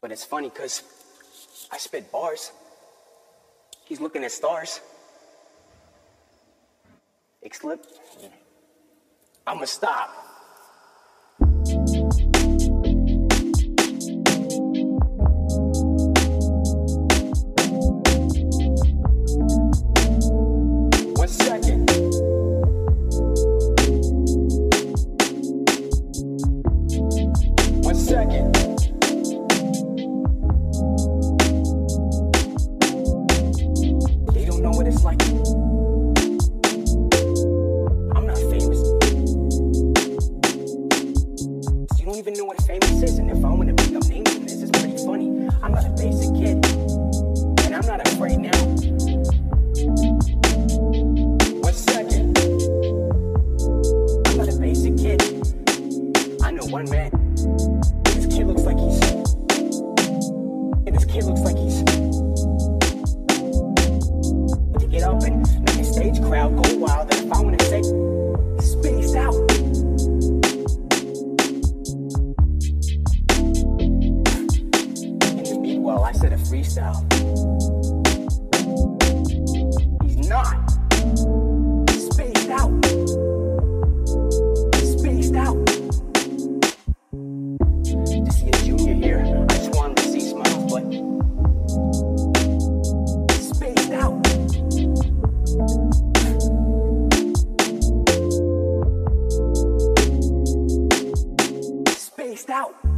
But it's funny because I spit bars. He's looking at stars. Ixlip. I'ma stop. Don't know what it's like. I'm not famous. You don't even know what famous is, and if I want to pick up names in this, it's pretty funny. I'm not a basic kid, and I'm not afraid now. One second. I'm not a basic kid. I know one man. This kid looks like he's. And this kid looks like freestyle. He's not. Spaced out. Spaced out. To see a junior here, I just wanted to see but spaced out. Spaced out.